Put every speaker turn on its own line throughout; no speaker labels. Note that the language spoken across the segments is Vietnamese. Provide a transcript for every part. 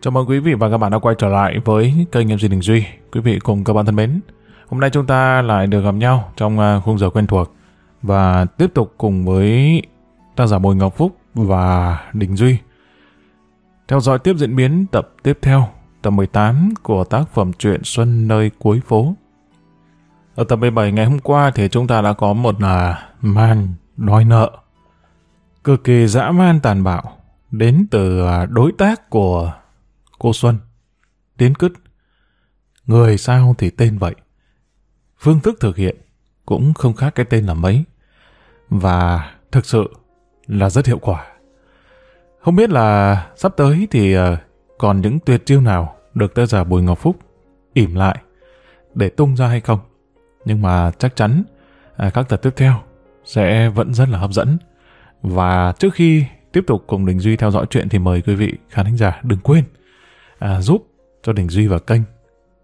Chào mừng quý vị và các bạn đã quay trở lại với kênh MC Đình Duy. Quý vị cùng các bạn thân mến, hôm nay chúng ta lại được gặp nhau trong à, khung giờ quen thuộc và tiếp tục cùng với tác giả Bùi Ngọc Phúc và Đình Duy theo dõi tiếp diễn biến tập tiếp theo, tập 18 của tác phẩm truyện Xuân nơi cuối phố. Ở tập 17 ngày hôm qua thì chúng ta đã có một là man đòi nợ cực kỳ dã man tàn bạo đến từ à, đối tác của cô Xuân. Tiến cứt. Người sao thì tên vậy. Phương thức thực hiện cũng không khác cái tên là mấy. Và thực sự là rất hiệu quả. Không biết là sắp tới thì à, còn những tuyệt chiêu nào được tác giả Bùi Ngọc Phúc ỉm lại để tung ra hay không. Nhưng mà chắc chắn à, các tập tiếp theo sẽ vẫn rất là hấp dẫn. Và trước khi tiếp tục cùng Đình Duy theo dõi chuyện thì mời quý vị khán thính giả đừng quên à, giúp cho Đình Duy và kênh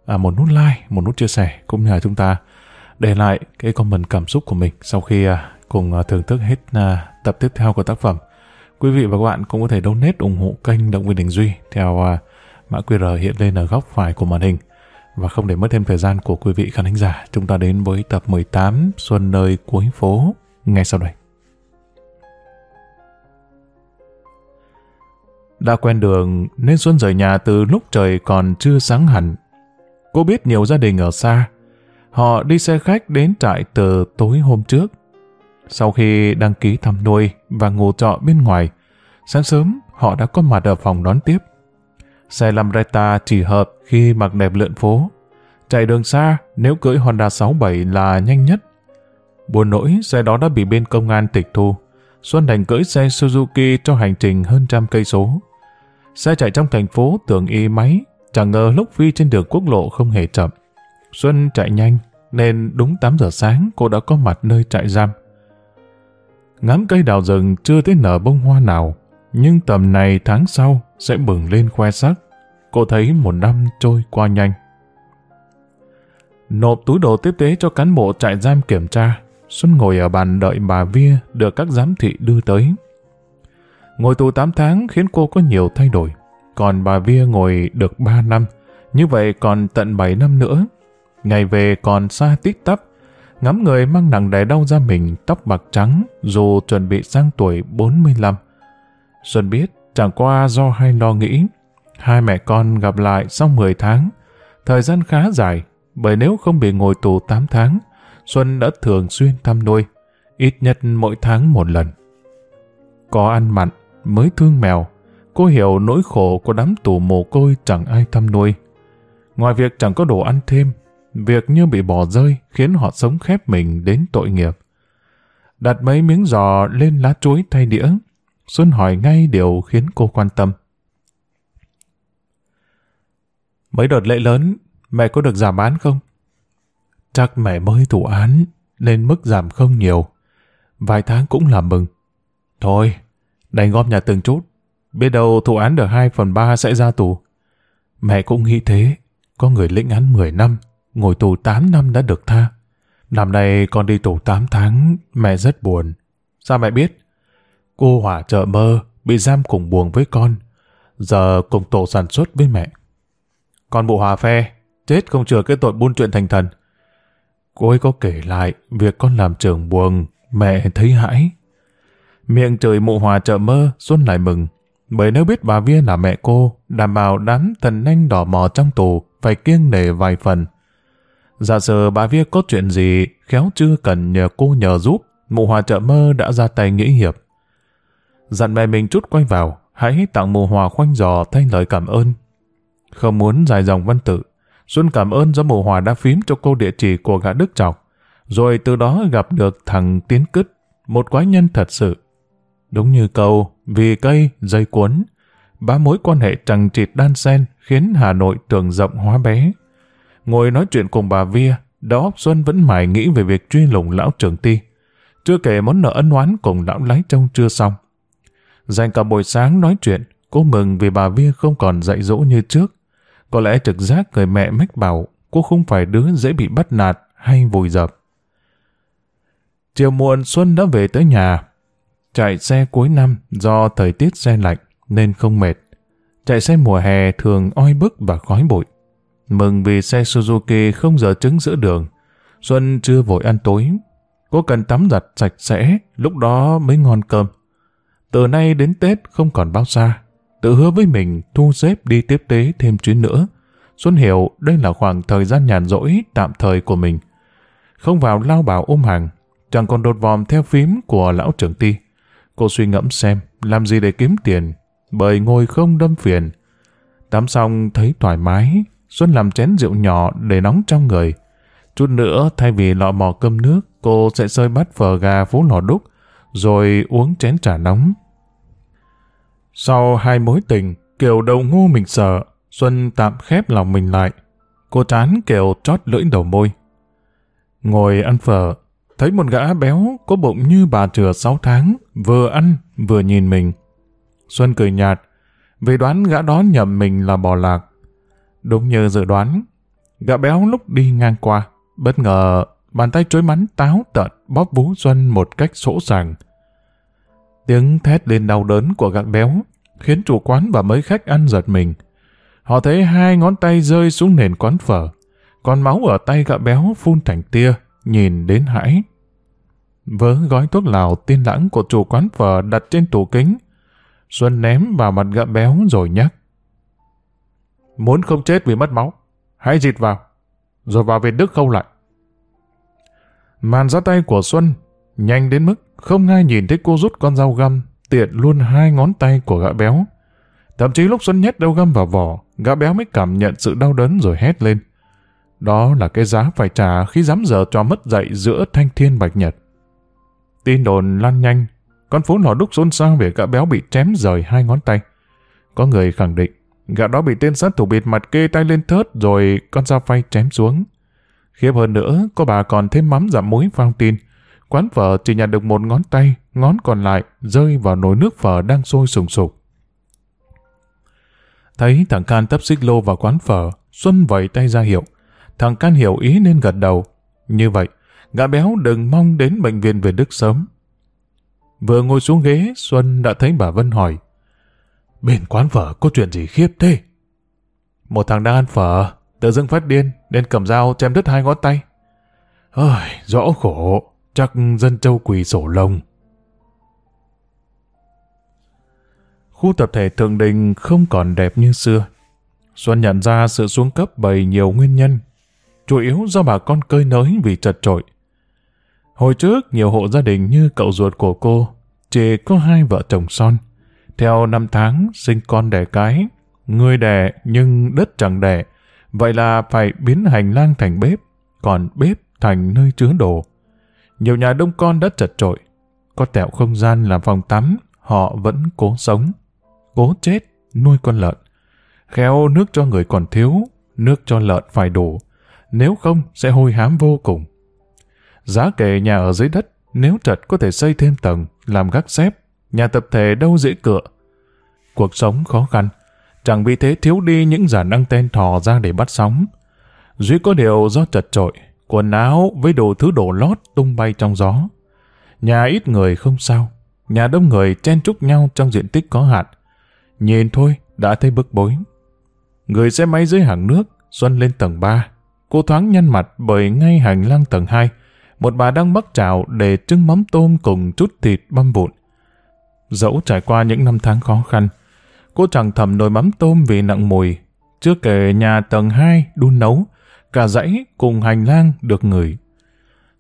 à, một nút like, một nút chia sẻ cũng như là chúng ta để lại cái comment cảm xúc của mình sau khi à, cùng à, thưởng thức hết à, tập tiếp theo của tác phẩm. Quý vị và các bạn cũng có thể donate ủng hộ kênh Động viên Đình Duy theo à, mã QR hiện lên ở góc phải của màn hình. Và không để mất thêm thời gian của quý vị khán thính giả, chúng ta đến với tập 18 Xuân nơi cuối phố ngay sau đây. Đã quen đường nên Xuân rời nhà từ lúc trời còn chưa sáng hẳn. Cô biết nhiều gia đình ở xa. Họ đi xe khách đến trại từ tối hôm trước. Sau khi đăng ký thăm nuôi và ngủ trọ bên ngoài, sáng sớm họ đã có mặt ở phòng đón tiếp. Xe Lambretta chỉ hợp khi mặc đẹp lượn phố. Chạy đường xa nếu cưỡi Honda 67 là nhanh nhất. Buồn nỗi xe đó đã bị bên công an tịch thu. Xuân đành cưỡi xe Suzuki cho hành trình hơn trăm cây số. Xe chạy trong thành phố tưởng y máy, chẳng ngờ lúc phi trên đường quốc lộ không hề chậm. Xuân chạy nhanh, nên đúng 8 giờ sáng cô đã có mặt nơi trại giam. Ngắm cây đào rừng chưa thấy nở bông hoa nào, nhưng tầm này tháng sau sẽ bừng lên khoe sắc. Cô thấy một năm trôi qua nhanh. Nộp túi đồ tiếp tế cho cán bộ trại giam kiểm tra, Xuân ngồi ở bàn đợi bà Via được các giám thị đưa tới. Ngồi tù 8 tháng khiến cô có nhiều thay đổi. Còn bà Via ngồi được 3 năm, như vậy còn tận 7 năm nữa. Ngày về còn xa tít tắp, ngắm người mang nặng đè đau ra mình tóc bạc trắng dù chuẩn bị sang tuổi 45. Xuân biết chẳng qua do hai lo nghĩ. Hai mẹ con gặp lại sau 10 tháng, thời gian khá dài, bởi nếu không bị ngồi tù 8 tháng, Xuân đã thường xuyên thăm nuôi, ít nhất mỗi tháng một lần. Có ăn mặn, mới thương mèo, cô hiểu nỗi khổ của đám tù mồ côi chẳng ai thăm nuôi. Ngoài việc chẳng có đồ ăn thêm, việc như bị bỏ rơi khiến họ sống khép mình đến tội nghiệp. Đặt mấy miếng giò lên lá chuối thay đĩa, Xuân hỏi ngay điều khiến cô quan tâm. Mấy đợt lễ lớn, mẹ có được giảm án không? Chắc mẹ mới thủ án, nên mức giảm không nhiều. Vài tháng cũng là mừng. Thôi, đành gom nhà từng chút. Biết đâu thụ án được 2 phần 3 sẽ ra tù. Mẹ cũng nghĩ thế. Có người lĩnh án 10 năm, ngồi tù 8 năm đã được tha. Năm nay con đi tù 8 tháng, mẹ rất buồn. Sao mẹ biết? Cô Hỏa chợ mơ, bị giam cùng buồn với con. Giờ cùng tổ sản xuất với mẹ. Con bộ Hòa phe, chết không chừa cái tội buôn chuyện thành thần. Cô ấy có kể lại việc con làm trường buồn, mẹ thấy hãi. Miệng trời mụ hòa chợ mơ, Xuân lại mừng. Bởi nếu biết bà Viên là mẹ cô, đảm bảo đám thần anh đỏ mò trong tù phải kiêng nể vài phần. Giả sử bà Vía có chuyện gì, khéo chưa cần nhờ cô nhờ giúp, mụ hòa chợ mơ đã ra tay nghĩ hiệp. Dặn mẹ mình chút quay vào, hãy tặng mụ hòa khoanh giò thay lời cảm ơn. Không muốn dài dòng văn tự, Xuân cảm ơn do mụ hòa đã phím cho cô địa chỉ của gã Đức Trọc, rồi từ đó gặp được thằng Tiến Cứt, một quái nhân thật sự Đúng như câu, vì cây, dây cuốn, ba mối quan hệ trằng trịt đan sen khiến Hà Nội tưởng rộng hóa bé. Ngồi nói chuyện cùng bà Via, đầu óc Xuân vẫn mải nghĩ về việc truy lùng lão trưởng ti. Chưa kể món nợ ân oán cùng lão lái trông chưa xong. Dành cả buổi sáng nói chuyện, cô mừng vì bà Via không còn dạy dỗ như trước. Có lẽ trực giác người mẹ mách bảo cô không phải đứa dễ bị bắt nạt hay vùi dập. Chiều muộn Xuân đã về tới nhà. Chạy xe cuối năm do thời tiết xe lạnh nên không mệt. Chạy xe mùa hè thường oi bức và khói bụi. Mừng vì xe Suzuki không giờ trứng giữa đường. Xuân chưa vội ăn tối. Cô cần tắm giặt sạch sẽ, lúc đó mới ngon cơm. Từ nay đến Tết không còn bao xa. Tự hứa với mình thu xếp đi tiếp tế thêm chuyến nữa. Xuân hiểu đây là khoảng thời gian nhàn rỗi tạm thời của mình. Không vào lao bảo ôm hàng, chẳng còn đột vòm theo phím của lão trưởng ti Cô suy ngẫm xem làm gì để kiếm tiền, bởi ngồi không đâm phiền. Tắm xong thấy thoải mái, Xuân làm chén rượu nhỏ để nóng trong người. Chút nữa thay vì lọ mò cơm nước, cô sẽ sơi bát phở gà phú lò đúc, rồi uống chén trà nóng. Sau hai mối tình, kiều đầu ngu mình sợ, Xuân tạm khép lòng mình lại. Cô chán kiều chót lưỡi đầu môi. Ngồi ăn phở, thấy một gã béo có bụng như bà chừa sáu tháng, vừa ăn vừa nhìn mình. Xuân cười nhạt, vì đoán gã đó nhầm mình là bò lạc. Đúng như dự đoán, gã béo lúc đi ngang qua, bất ngờ bàn tay chối mắn táo tợn bóp vú Xuân một cách sỗ sàng. Tiếng thét lên đau đớn của gã béo khiến chủ quán và mấy khách ăn giật mình. Họ thấy hai ngón tay rơi xuống nền quán phở, còn máu ở tay gã béo phun thành tia, nhìn đến hãi. Vớ gói thuốc lào tiên lãng của chủ quán phở đặt trên tủ kính, Xuân ném vào mặt gã béo rồi nhắc. Muốn không chết vì mất máu, hãy dịt vào, rồi vào Việt Đức khâu lại. Màn ra tay của Xuân nhanh đến mức không ai nhìn thấy cô rút con dao găm tiện luôn hai ngón tay của gã béo. Thậm chí lúc Xuân nhét dao găm vào vỏ, gã béo mới cảm nhận sự đau đớn rồi hét lên. Đó là cái giá phải trả khi dám dở cho mất dạy giữa thanh thiên bạch nhật. Tin đồn lan nhanh, con phố lò đúc xôn xao về gã béo bị chém rời hai ngón tay. Có người khẳng định, gã đó bị tên sát thủ bịt mặt kê tay lên thớt rồi con dao phay chém xuống. Khiếp hơn nữa, có bà còn thêm mắm giảm muối phao tin. Quán phở chỉ nhặt được một ngón tay, ngón còn lại rơi vào nồi nước phở đang sôi sùng sục. Thấy thằng Can tấp xích lô vào quán phở, Xuân vẩy tay ra hiệu. Thằng Can hiểu ý nên gật đầu. Như vậy, gã béo đừng mong đến bệnh viện về Đức sớm. Vừa ngồi xuống ghế, Xuân đã thấy bà Vân hỏi. Bên quán phở có chuyện gì khiếp thế? Một thằng đang ăn phở, tự dưng phát điên, nên cầm dao chém đứt hai ngón tay. Ôi, rõ khổ, chắc dân châu quỳ sổ lông. Khu tập thể Thượng Đình không còn đẹp như xưa. Xuân nhận ra sự xuống cấp bởi nhiều nguyên nhân, chủ yếu do bà con cơi nới vì chật trội. Hồi trước, nhiều hộ gia đình như cậu ruột của cô, chỉ có hai vợ chồng son. Theo năm tháng, sinh con đẻ cái, người đẻ nhưng đất chẳng đẻ, vậy là phải biến hành lang thành bếp, còn bếp thành nơi chứa đồ. Nhiều nhà đông con đã chật trội, có tẹo không gian làm phòng tắm, họ vẫn cố sống, cố chết, nuôi con lợn. Khéo nước cho người còn thiếu, nước cho lợn phải đủ, nếu không sẽ hôi hám vô cùng. Giá kể nhà ở dưới đất, nếu trật có thể xây thêm tầng, làm gác xếp, nhà tập thể đâu dễ cựa. Cuộc sống khó khăn, chẳng vì thế thiếu đi những giả năng tên thò ra để bắt sóng. Duy có điều do chật trội, quần áo với đồ thứ đổ lót tung bay trong gió. Nhà ít người không sao, nhà đông người chen chúc nhau trong diện tích có hạn. Nhìn thôi đã thấy bức bối. Người xe máy dưới hàng nước, Xuân lên tầng 3. Cô thoáng nhăn mặt bởi ngay hành lang tầng 2, một bà đang bắt chảo để trưng mắm tôm cùng chút thịt băm vụn. Dẫu trải qua những năm tháng khó khăn, cô chẳng thầm nồi mắm tôm vì nặng mùi. Chưa kể nhà tầng 2 đun nấu, cả dãy cùng hành lang được ngửi.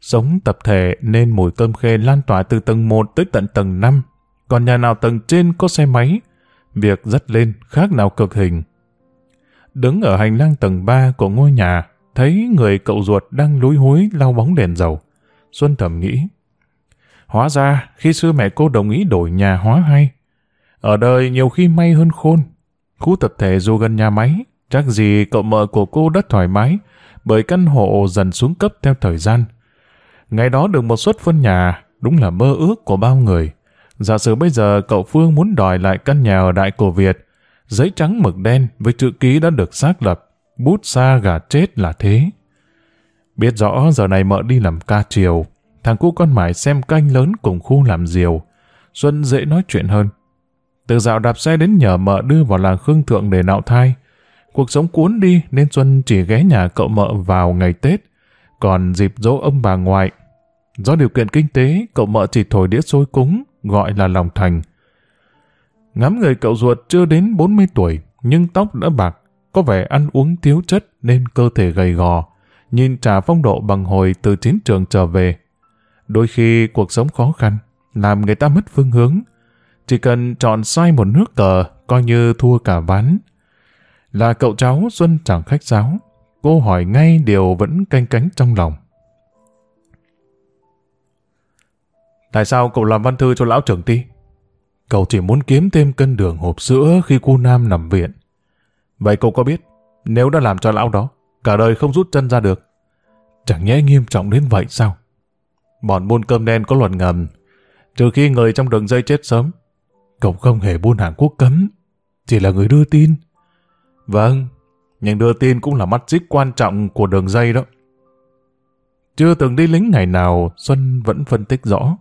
Sống tập thể nên mùi cơm khê lan tỏa từ tầng 1 tới tận tầng 5. Còn nhà nào tầng trên có xe máy, việc dắt lên khác nào cực hình. Đứng ở hành lang tầng 3 của ngôi nhà, thấy người cậu ruột đang lúi húi lau bóng đèn dầu. Xuân thầm nghĩ. Hóa ra, khi xưa mẹ cô đồng ý đổi nhà hóa hay. Ở đời nhiều khi may hơn khôn. Khu tập thể dù gần nhà máy, chắc gì cậu mợ của cô đã thoải mái, bởi căn hộ dần xuống cấp theo thời gian. Ngày đó được một suất phân nhà, đúng là mơ ước của bao người. Giả sử bây giờ cậu Phương muốn đòi lại căn nhà ở Đại Cổ Việt, giấy trắng mực đen với chữ ký đã được xác lập, bút xa gà chết là thế. Biết rõ giờ này mợ đi làm ca chiều, thằng cu con mải xem canh lớn cùng khu làm diều. Xuân dễ nói chuyện hơn. Từ dạo đạp xe đến nhờ mợ đưa vào làng Khương Thượng để nạo thai. Cuộc sống cuốn đi nên Xuân chỉ ghé nhà cậu mợ vào ngày Tết, còn dịp dỗ ông bà ngoại. Do điều kiện kinh tế, cậu mợ chỉ thổi đĩa xôi cúng, gọi là lòng thành. Ngắm người cậu ruột chưa đến 40 tuổi, nhưng tóc đã bạc, có vẻ ăn uống thiếu chất nên cơ thể gầy gò, nhìn trả phong độ bằng hồi từ chiến trường trở về. Đôi khi cuộc sống khó khăn, làm người ta mất phương hướng. Chỉ cần chọn sai một nước cờ, coi như thua cả ván. Là cậu cháu Xuân chẳng khách giáo, cô hỏi ngay điều vẫn canh cánh trong lòng. Tại sao cậu làm văn thư cho lão trưởng ti? Cậu chỉ muốn kiếm thêm cân đường hộp sữa khi cô Nam nằm viện. Vậy cậu có biết, nếu đã làm cho lão đó, cả đời không rút chân ra được, chẳng nhẽ nghiêm trọng đến vậy sao? Bọn buôn cơm đen có luật ngầm, trừ khi người trong đường dây chết sớm. Cậu không hề buôn hàng quốc cấm, chỉ là người đưa tin. Vâng, nhưng đưa tin cũng là mắt xích quan trọng của đường dây đó. Chưa từng đi lính ngày nào, Xuân vẫn phân tích rõ.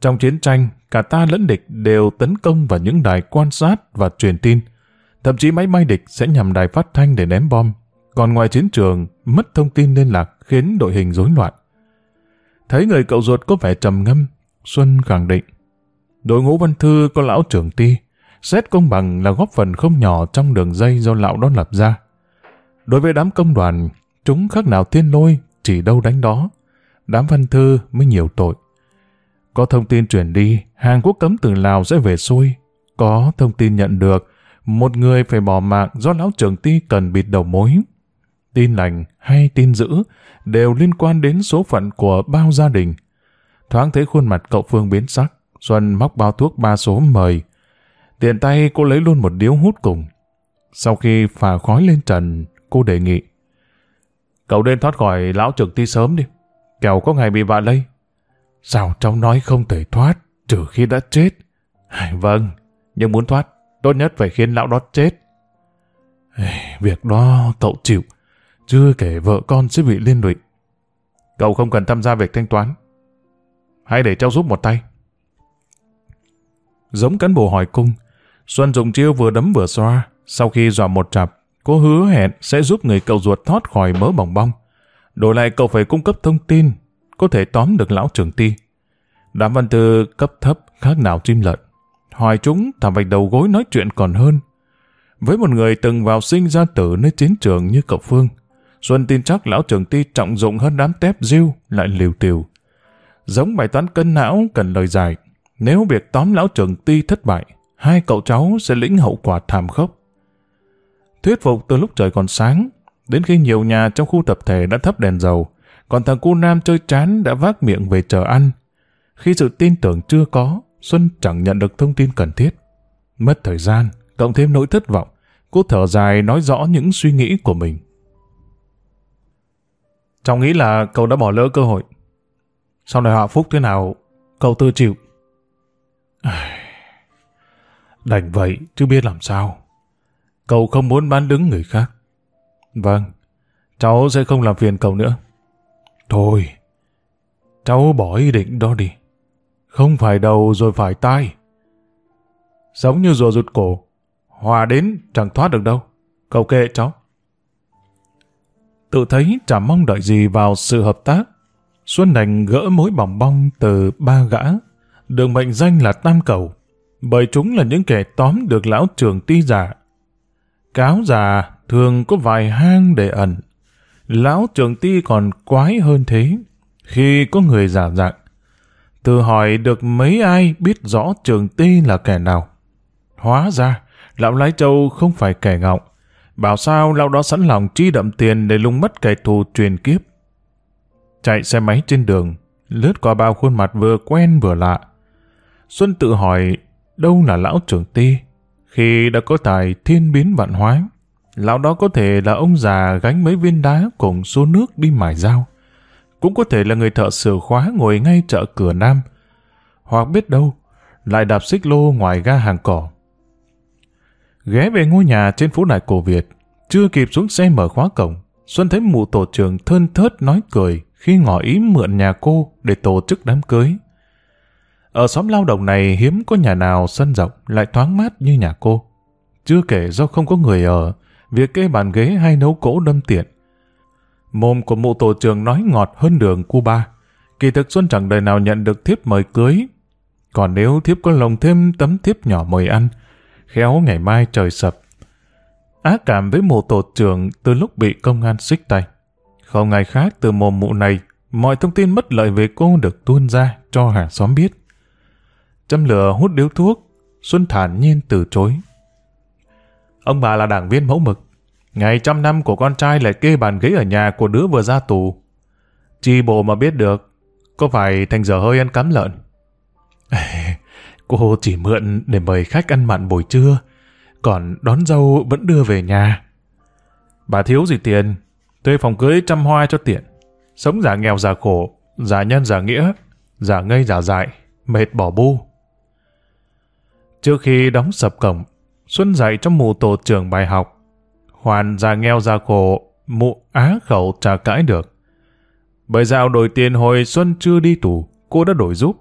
Trong chiến tranh, cả ta lẫn địch đều tấn công vào những đài quan sát và truyền tin. Thậm chí máy bay địch sẽ nhằm đài phát thanh để ném bom. Còn ngoài chiến trường, mất thông tin liên lạc khiến đội hình rối loạn. Thấy người cậu ruột có vẻ trầm ngâm, Xuân khẳng định. Đội ngũ văn thư có lão trưởng ti, xét công bằng là góp phần không nhỏ trong đường dây do lão đó lập ra. Đối với đám công đoàn, chúng khác nào thiên lôi, chỉ đâu đánh đó. Đám văn thư mới nhiều tội. Có thông tin truyền đi, hàng quốc cấm từ Lào sẽ về xuôi. Có thông tin nhận được, một người phải bỏ mạng do lão trưởng ti cần bịt đầu mối. Tin lành hay tin dữ đều liên quan đến số phận của bao gia đình. Thoáng thấy khuôn mặt cậu Phương biến sắc, Xuân móc bao thuốc ba số mời. Tiện tay cô lấy luôn một điếu hút cùng. Sau khi phà khói lên trần, cô đề nghị. Cậu nên thoát khỏi lão trưởng ti sớm đi. Kẻo có ngày bị vạ lây. Sao cháu nói không thể thoát, trừ khi đã chết? Vâng, nhưng muốn thoát, tốt nhất phải khiến lão đó chết. Việc đó cậu chịu, chưa kể vợ con sẽ bị liên lụy. Cậu không cần tham gia việc thanh toán. Hãy để cháu giúp một tay. Giống cán bộ hỏi cung, Xuân dùng chiêu vừa đấm vừa xoa, sau khi dọa một chặp, cô hứa hẹn sẽ giúp người cậu ruột thoát khỏi mớ bỏng bong. Đổi lại cậu phải cung cấp thông tin có thể tóm được lão trưởng ti. Đám văn thư cấp thấp khác nào chim lợn. Hỏi chúng thảm vạch đầu gối nói chuyện còn hơn. Với một người từng vào sinh ra tử nơi chiến trường như cậu Phương, Xuân tin chắc lão trưởng ti trọng dụng hơn đám tép diêu lại liều tiều. Giống bài toán cân não cần lời dài. Nếu việc tóm lão trưởng ti thất bại, hai cậu cháu sẽ lĩnh hậu quả thảm khốc. Thuyết phục từ lúc trời còn sáng, đến khi nhiều nhà trong khu tập thể đã thắp đèn dầu, còn thằng cu nam chơi chán đã vác miệng về chờ ăn. Khi sự tin tưởng chưa có, Xuân chẳng nhận được thông tin cần thiết. Mất thời gian, cộng thêm nỗi thất vọng, cô thở dài nói rõ những suy nghĩ của mình. Cháu nghĩ là cậu đã bỏ lỡ cơ hội. Sau này họa phúc thế nào, cậu tự chịu. Đành vậy, chứ biết làm sao. Cậu không muốn bán đứng người khác. Vâng, cháu sẽ không làm phiền cậu nữa. Thôi, cháu bỏ ý định đó đi. Không phải đầu rồi phải tai. Giống như rùa rụt cổ, hòa đến chẳng thoát được đâu. Cậu kệ cháu. Tự thấy chẳng mong đợi gì vào sự hợp tác. Xuân đành gỡ mối bỏng bong từ ba gã, được mệnh danh là Tam Cầu, bởi chúng là những kẻ tóm được lão trường ti giả. Cáo già thường có vài hang để ẩn, Lão trường ti còn quái hơn thế. Khi có người giả dạng, từ hỏi được mấy ai biết rõ trường ti là kẻ nào. Hóa ra, lão lái châu không phải kẻ ngọng. Bảo sao lão đó sẵn lòng chi đậm tiền để lung mất kẻ thù truyền kiếp. Chạy xe máy trên đường, lướt qua bao khuôn mặt vừa quen vừa lạ. Xuân tự hỏi đâu là lão trưởng ti khi đã có tài thiên biến vạn hóa. Lão đó có thể là ông già gánh mấy viên đá cùng số nước đi mài dao. Cũng có thể là người thợ sửa khóa ngồi ngay chợ cửa Nam. Hoặc biết đâu, lại đạp xích lô ngoài ga hàng cỏ. Ghé về ngôi nhà trên phố đại cổ Việt, Chưa kịp xuống xe mở khóa cổng, Xuân thấy mụ tổ trưởng thơn thớt nói cười khi ngỏ ý mượn nhà cô để tổ chức đám cưới. Ở xóm lao động này hiếm có nhà nào sân rộng lại thoáng mát như nhà cô. Chưa kể do không có người ở, việc kê bàn ghế hay nấu cỗ đâm tiện. Mồm của mụ tổ trưởng nói ngọt hơn đường Cuba. Kỳ thực Xuân chẳng đời nào nhận được thiếp mời cưới. Còn nếu thiếp có lồng thêm tấm thiếp nhỏ mời ăn, khéo ngày mai trời sập. Ác cảm với mụ tổ trưởng từ lúc bị công an xích tay. Không ngày khác từ mồm mụ này, mọi thông tin mất lợi về cô được tuôn ra cho hàng xóm biết. Châm lửa hút điếu thuốc, Xuân thản nhiên từ chối. Ông bà là đảng viên mẫu mực. Ngày trăm năm của con trai lại kê bàn ghế ở nhà của đứa vừa ra tù. Chi bộ mà biết được, có phải thành giờ hơi ăn cắm lợn? Cô chỉ mượn để mời khách ăn mặn buổi trưa, còn đón dâu vẫn đưa về nhà. Bà thiếu gì tiền, thuê phòng cưới trăm hoa cho tiện. Sống giả nghèo giả khổ, giả nhân giả nghĩa, giả ngây giả dại, mệt bỏ bu. Trước khi đóng sập cổng, Xuân dạy cho mụ tổ trưởng bài học. Hoàn già nghèo già khổ, mụ á khẩu trả cãi được. Bởi dạo đổi tiền hồi Xuân chưa đi tù, cô đã đổi giúp.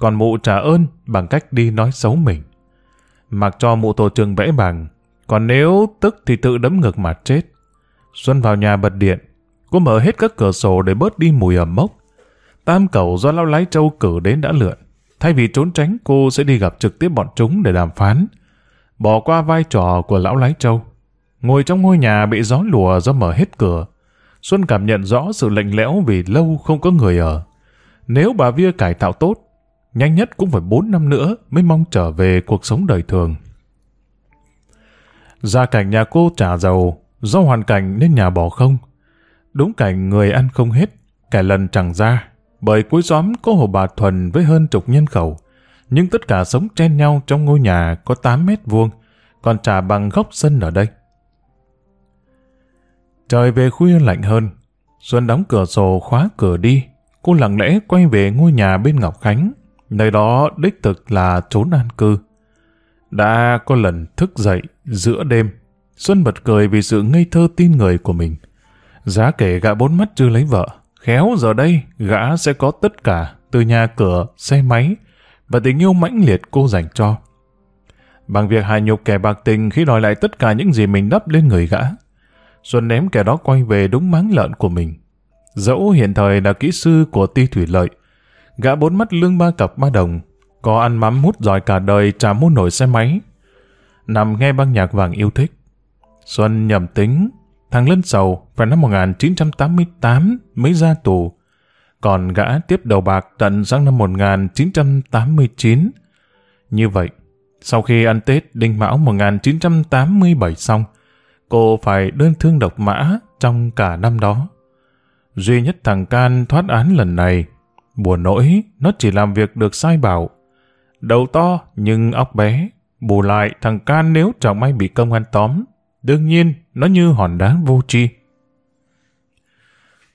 Còn mụ trả ơn bằng cách đi nói xấu mình. Mặc cho mụ tổ trưởng vẽ bằng, còn nếu tức thì tự đấm ngực mà chết. Xuân vào nhà bật điện, cô mở hết các cửa sổ để bớt đi mùi ẩm mốc. Tam cầu do lão lái châu cử đến đã lượn. Thay vì trốn tránh, cô sẽ đi gặp trực tiếp bọn chúng để đàm phán. Bỏ qua vai trò của lão lái châu. Ngồi trong ngôi nhà bị gió lùa do mở hết cửa. Xuân cảm nhận rõ sự lạnh lẽo vì lâu không có người ở. Nếu bà Via cải tạo tốt, nhanh nhất cũng phải 4 năm nữa mới mong trở về cuộc sống đời thường. Gia cảnh nhà cô trả giàu, do hoàn cảnh nên nhà bỏ không. Đúng cảnh người ăn không hết, kẻ lần chẳng ra, bởi cuối xóm có hồ bà Thuần với hơn chục nhân khẩu, nhưng tất cả sống chen nhau trong ngôi nhà có 8 mét vuông, còn trả bằng góc sân ở đây. Trời về khuya lạnh hơn, Xuân đóng cửa sổ khóa cửa đi, cô lặng lẽ quay về ngôi nhà bên Ngọc Khánh, nơi đó đích thực là trốn an cư. Đã có lần thức dậy giữa đêm, Xuân bật cười vì sự ngây thơ tin người của mình. Giá kể gã bốn mắt chưa lấy vợ, khéo giờ đây gã sẽ có tất cả từ nhà cửa, xe máy và tình yêu mãnh liệt cô dành cho. Bằng việc hài nhục kẻ bạc tình khi đòi lại tất cả những gì mình đắp lên người gã, Xuân ném kẻ đó quay về đúng máng lợn của mình. Dẫu hiện thời là kỹ sư của ti thủy lợi, gã bốn mắt lương ba cặp ba đồng, có ăn mắm hút giỏi cả đời chả mua nổi xe máy. Nằm nghe băng nhạc vàng yêu thích. Xuân nhầm tính, thằng Lân Sầu vào năm 1988 mới ra tù, còn gã tiếp đầu bạc tận sang năm 1989. Như vậy, sau khi ăn Tết Đinh Mão 1987 xong, cô phải đơn thương độc mã trong cả năm đó. Duy nhất thằng Can thoát án lần này, buồn nỗi nó chỉ làm việc được sai bảo. Đầu to nhưng óc bé, bù lại thằng Can nếu chẳng may bị công an tóm, đương nhiên nó như hòn đá vô tri.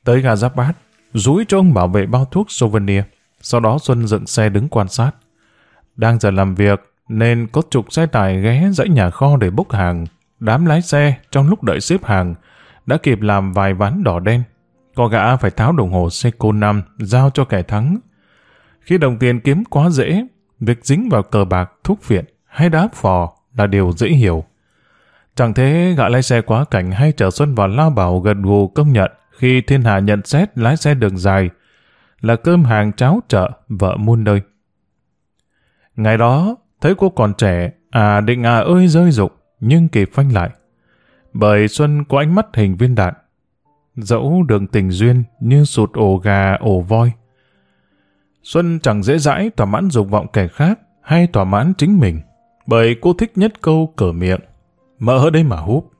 Tới gà giáp bát, rúi cho ông bảo vệ bao thuốc souvenir, sau đó Xuân dựng xe đứng quan sát. Đang giờ làm việc, nên có chục xe tải ghé dãy nhà kho để bốc hàng, Đám lái xe trong lúc đợi xếp hàng đã kịp làm vài ván đỏ đen. Có gã phải tháo đồng hồ Seiko 5 giao cho kẻ thắng. Khi đồng tiền kiếm quá dễ, việc dính vào cờ bạc, thuốc phiện hay đá phò là điều dễ hiểu. Chẳng thế gã lái xe quá cảnh hay trở Xuân vào lao bảo gần gù công nhận khi thiên hạ nhận xét lái xe đường dài là cơm hàng cháo chợ vợ muôn nơi. Ngày đó, thấy cô còn trẻ, à định à ơi rơi rụng, nhưng kịp phanh lại. Bởi Xuân có ánh mắt hình viên đạn. Dẫu đường tình duyên như sụt ổ gà ổ voi. Xuân chẳng dễ dãi thỏa mãn dục vọng kẻ khác hay thỏa mãn chính mình. Bởi cô thích nhất câu cở miệng. Mỡ ở đây mà húp.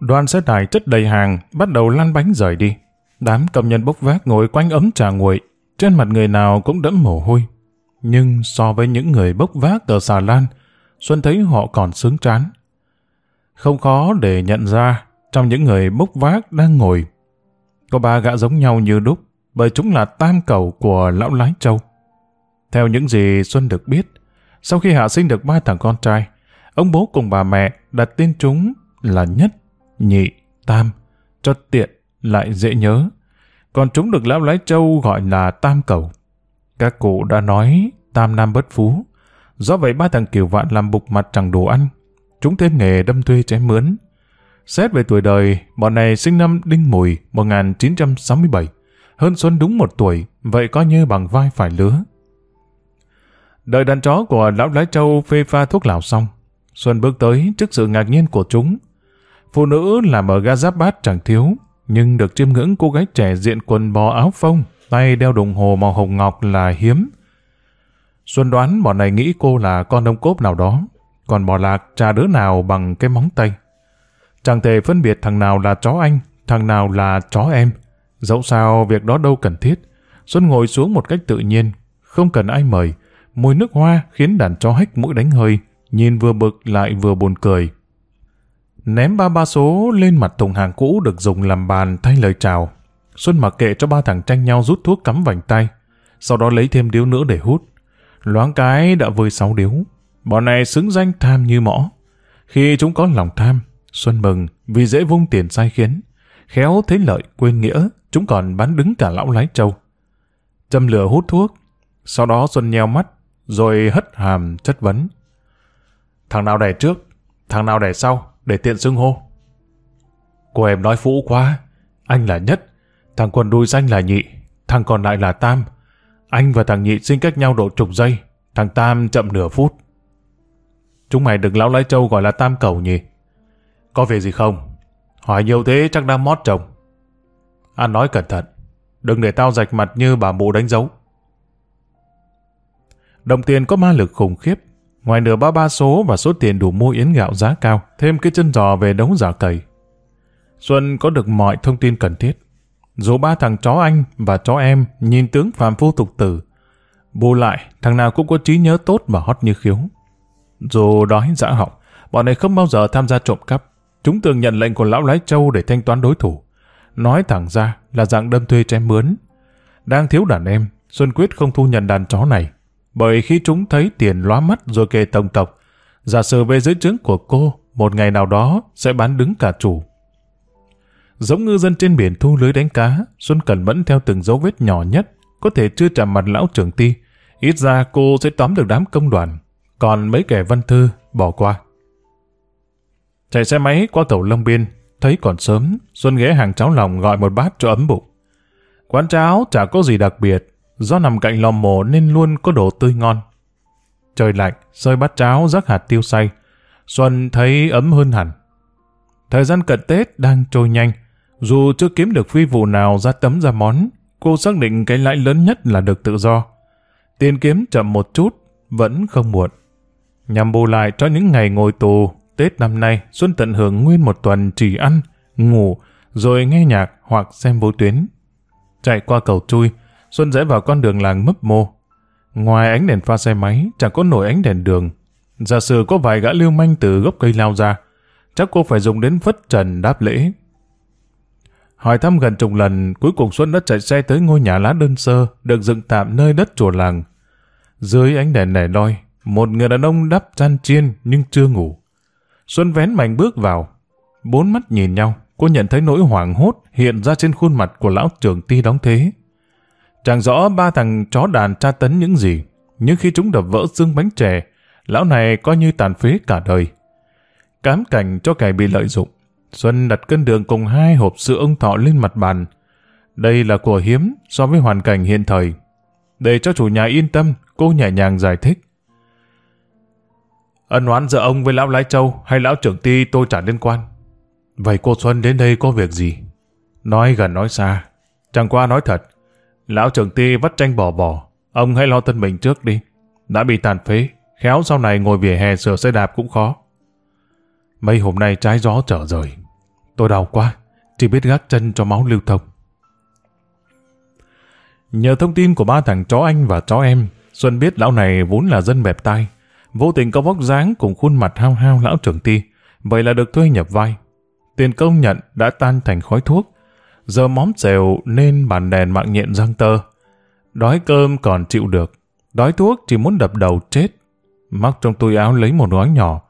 Đoàn xe tải chất đầy hàng bắt đầu lăn bánh rời đi. Đám công nhân bốc vác ngồi quanh ấm trà nguội. Trên mặt người nào cũng đẫm mồ hôi. Nhưng so với những người bốc vác ở xà lan, Xuân thấy họ còn sướng trán. Không khó để nhận ra trong những người bốc vác đang ngồi có ba gã giống nhau như đúc bởi chúng là tam cầu của lão lái châu. Theo những gì Xuân được biết, sau khi hạ sinh được ba thằng con trai, ông bố cùng bà mẹ đặt tên chúng là nhất, nhị, tam, cho tiện, lại dễ nhớ. Còn chúng được lão lái châu gọi là tam cầu. Các cụ đã nói tam nam bất phú. Do vậy ba thằng kiều vạn làm bục mặt chẳng đồ ăn. Chúng thêm nghề đâm thuê chém mướn. Xét về tuổi đời, bọn này sinh năm Đinh Mùi 1967. Hơn Xuân đúng một tuổi, vậy coi như bằng vai phải lứa. Đợi đàn chó của lão lái châu phê pha thuốc lào xong, Xuân bước tới trước sự ngạc nhiên của chúng. Phụ nữ làm ở ga giáp bát chẳng thiếu, nhưng được chiêm ngưỡng cô gái trẻ diện quần bò áo phông, tay đeo đồng hồ màu hồng ngọc là hiếm. Xuân đoán bọn này nghĩ cô là con đông cốp nào đó, còn bò lạc trà đứa nào bằng cái móng tay. Chẳng thể phân biệt thằng nào là chó anh, thằng nào là chó em. Dẫu sao việc đó đâu cần thiết. Xuân ngồi xuống một cách tự nhiên, không cần ai mời. Mùi nước hoa khiến đàn chó hách mũi đánh hơi, nhìn vừa bực lại vừa buồn cười. Ném ba ba số lên mặt thùng hàng cũ được dùng làm bàn thay lời chào. Xuân mặc kệ cho ba thằng tranh nhau rút thuốc cắm vành tay, sau đó lấy thêm điếu nữa để hút. Loáng cái đã vơi sáu điếu. Bọn này xứng danh tham như mõ. Khi chúng có lòng tham, Xuân mừng vì dễ vung tiền sai khiến. Khéo thế lợi quên nghĩa, chúng còn bán đứng cả lão lái trâu. Châm lửa hút thuốc, sau đó Xuân nheo mắt, rồi hất hàm chất vấn. Thằng nào đẻ trước, thằng nào đẻ sau, để tiện xưng hô. Cô em nói phũ quá, anh là nhất, thằng quần đuôi xanh là nhị, thằng còn lại là tam. Anh và thằng nhị sinh cách nhau độ chục giây, thằng tam chậm nửa phút. Chúng mày đừng lão lái trâu gọi là tam cầu nhỉ? Có việc gì không? Hỏi nhiều thế chắc đang mót chồng. An nói cẩn thận, đừng để tao rạch mặt như bà mụ đánh dấu. Đồng tiền có ma lực khủng khiếp, ngoài nửa ba ba số và số tiền đủ mua yến gạo giá cao, thêm cái chân giò về đấu giả cầy. Xuân có được mọi thông tin cần thiết. Dù ba thằng chó anh và chó em nhìn tướng phàm phu tục tử, bù lại thằng nào cũng có trí nhớ tốt và hót như khiếu. Dù đói dã họng, bọn này không bao giờ tham gia trộm cắp. Chúng thường nhận lệnh của lão lái trâu để thanh toán đối thủ. Nói thẳng ra là dạng đâm thuê chém mướn. Đang thiếu đàn em, Xuân quyết không thu nhận đàn chó này. Bởi khi chúng thấy tiền lóa mắt rồi kề tổng tộc, giả sử về dưới trướng của cô, một ngày nào đó sẽ bán đứng cả chủ. Giống ngư dân trên biển thu lưới đánh cá, Xuân cẩn mẫn theo từng dấu vết nhỏ nhất, có thể chưa chạm mặt lão trưởng ti. Ít ra cô sẽ tóm được đám công đoàn, còn mấy kẻ văn thư bỏ qua. Chạy xe máy qua cầu Long Biên, thấy còn sớm, Xuân ghé hàng cháo lòng gọi một bát cho ấm bụng. Quán cháo chả có gì đặc biệt, do nằm cạnh lò mổ nên luôn có đồ tươi ngon. Trời lạnh, rơi bát cháo rắc hạt tiêu say. Xuân thấy ấm hơn hẳn. Thời gian cận Tết đang trôi nhanh. Dù chưa kiếm được phi vụ nào ra tấm ra món, cô xác định cái lãi lớn nhất là được tự do. Tiền kiếm chậm một chút, vẫn không muộn. Nhằm bù lại cho những ngày ngồi tù, Tết năm nay, Xuân tận hưởng nguyên một tuần chỉ ăn, ngủ, rồi nghe nhạc hoặc xem vô tuyến. Chạy qua cầu chui, Xuân rẽ vào con đường làng mấp mô. Ngoài ánh đèn pha xe máy, chẳng có nổi ánh đèn đường. Giả sử có vài gã lưu manh từ gốc cây lao ra, chắc cô phải dùng đến phất trần đáp lễ. Hỏi thăm gần chục lần, cuối cùng Xuân đã chạy xe tới ngôi nhà lá đơn sơ, được dựng tạm nơi đất chùa làng. Dưới ánh đèn nẻ loi, một người đàn ông đắp chăn chiên nhưng chưa ngủ. Xuân vén mảnh bước vào. Bốn mắt nhìn nhau, cô nhận thấy nỗi hoảng hốt hiện ra trên khuôn mặt của lão trưởng ti đóng thế. Chẳng rõ ba thằng chó đàn tra tấn những gì, nhưng khi chúng đập vỡ xương bánh chè, lão này coi như tàn phế cả đời. Cám cảnh cho kẻ bị lợi dụng, Xuân đặt cân đường cùng hai hộp sữa ông thọ lên mặt bàn. Đây là của hiếm so với hoàn cảnh hiện thời. Để cho chủ nhà yên tâm, cô nhẹ nhàng giải thích. Ân oán giữa ông với lão lái châu hay lão trưởng ty tôi chẳng liên quan. Vậy cô Xuân đến đây có việc gì? Nói gần nói xa. Chẳng qua nói thật. Lão trưởng ty vắt tranh bỏ bỏ. Ông hãy lo thân mình trước đi. Đã bị tàn phế. Khéo sau này ngồi vỉa hè sửa xe đạp cũng khó. Mấy hôm nay trái gió trở rời. Tôi đau quá. Chỉ biết gác chân cho máu lưu thông. Nhờ thông tin của ba thằng chó anh và chó em, Xuân biết lão này vốn là dân bẹp tai, vô tình có vóc dáng cùng khuôn mặt hao hao lão trưởng ti, vậy là được thuê nhập vai. Tiền công nhận đã tan thành khói thuốc, giờ móm xèo nên bàn đèn mạng nhện răng tơ. Đói cơm còn chịu được, đói thuốc chỉ muốn đập đầu chết. Mắc trong túi áo lấy một gói nhỏ.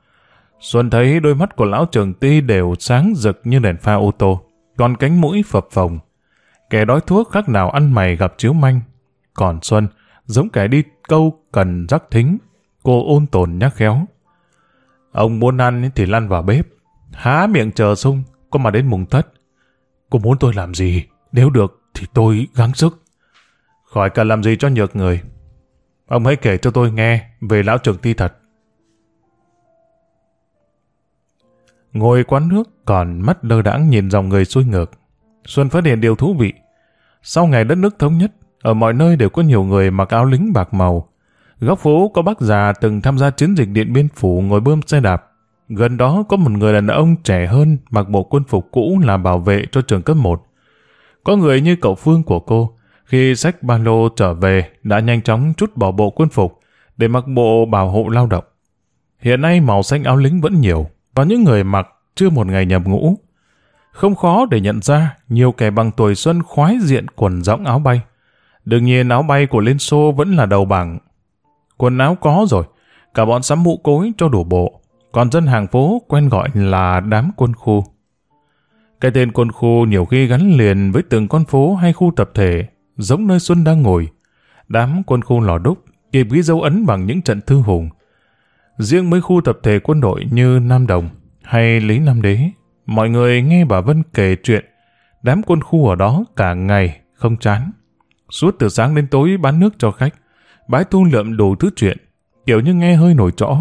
Xuân thấy đôi mắt của lão trường ti đều sáng rực như đèn pha ô tô, còn cánh mũi phập phồng. Kẻ đói thuốc khác nào ăn mày gặp chiếu manh. Còn Xuân, giống kẻ đi câu cần rắc thính, cô ôn tồn nhắc khéo. Ông muốn ăn thì lăn vào bếp, há miệng chờ sung, có mà đến mùng thất. Cô muốn tôi làm gì? Nếu được thì tôi gắng sức. Khỏi cần làm gì cho nhược người. Ông hãy kể cho tôi nghe về lão trường ti thật. Ngồi quán nước còn mắt lơ đãng nhìn dòng người xuôi ngược. Xuân phát hiện điều thú vị. Sau ngày đất nước thống nhất, ở mọi nơi đều có nhiều người mặc áo lính bạc màu. Góc phố có bác già từng tham gia chiến dịch Điện Biên Phủ ngồi bơm xe đạp. Gần đó có một người đàn ông trẻ hơn mặc bộ quân phục cũ làm bảo vệ cho trường cấp 1. Có người như cậu Phương của cô, khi sách ba lô trở về đã nhanh chóng chút bỏ bộ quân phục để mặc bộ bảo hộ lao động. Hiện nay màu xanh áo lính vẫn nhiều và những người mặc chưa một ngày nhập ngũ. Không khó để nhận ra nhiều kẻ bằng tuổi xuân khoái diện quần rõng áo bay. Đương nhiên áo bay của Liên Xô vẫn là đầu bảng. Quần áo có rồi, cả bọn sắm mũ cối cho đủ bộ, còn dân hàng phố quen gọi là đám quân khu. Cái tên quân khu nhiều khi gắn liền với từng con phố hay khu tập thể, giống nơi Xuân đang ngồi. Đám quân khu lò đúc kịp ghi dấu ấn bằng những trận thư hùng. Riêng mấy khu tập thể quân đội như Nam Đồng hay Lý Nam Đế, mọi người nghe bà Vân kể chuyện, đám quân khu ở đó cả ngày không chán. Suốt từ sáng đến tối bán nước cho khách, bái tu lượm đủ thứ chuyện, kiểu như nghe hơi nổi trõ.